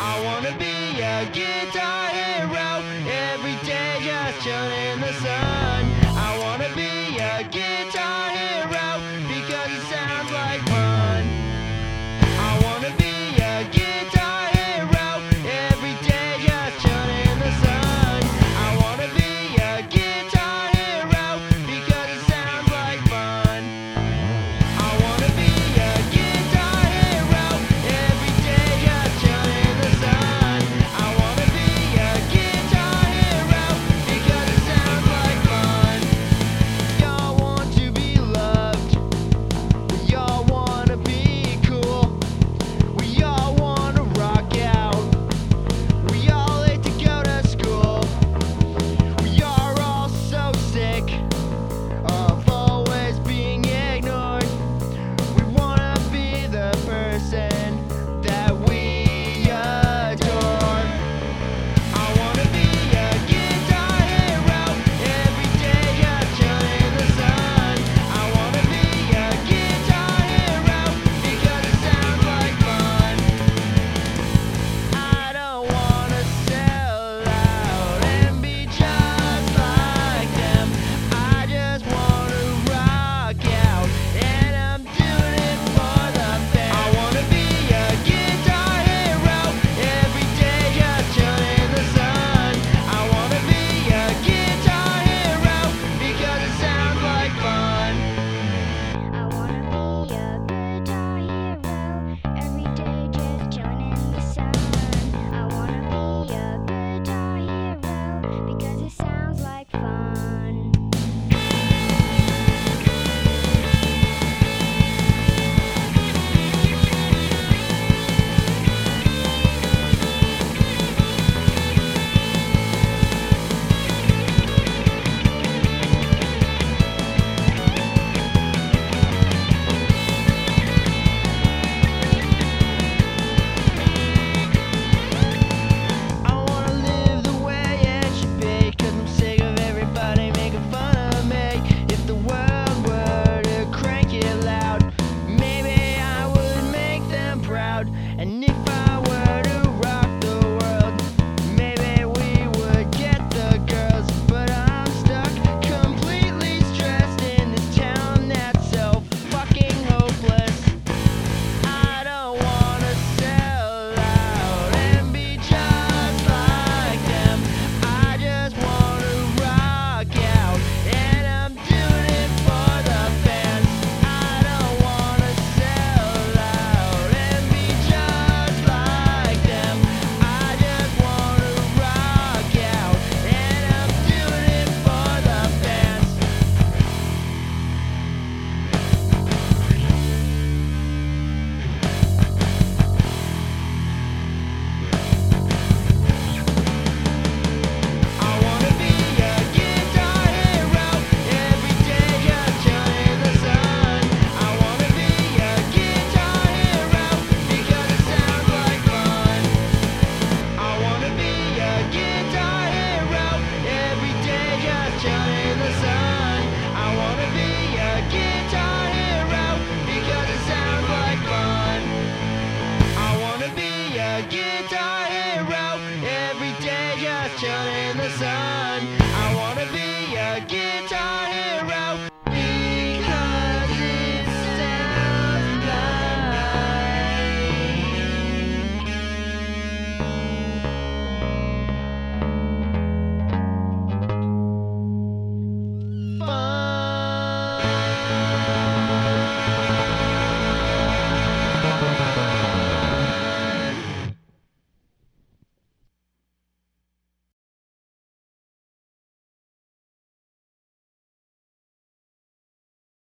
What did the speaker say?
I wanna be a guitar hero every day, just chilling in the sun. I wanna be a guitar hero